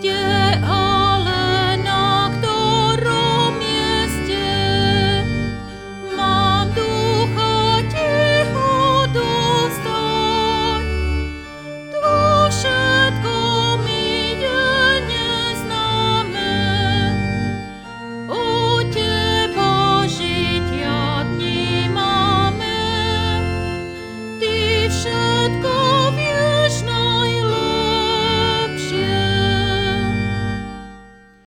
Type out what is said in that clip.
Dieu.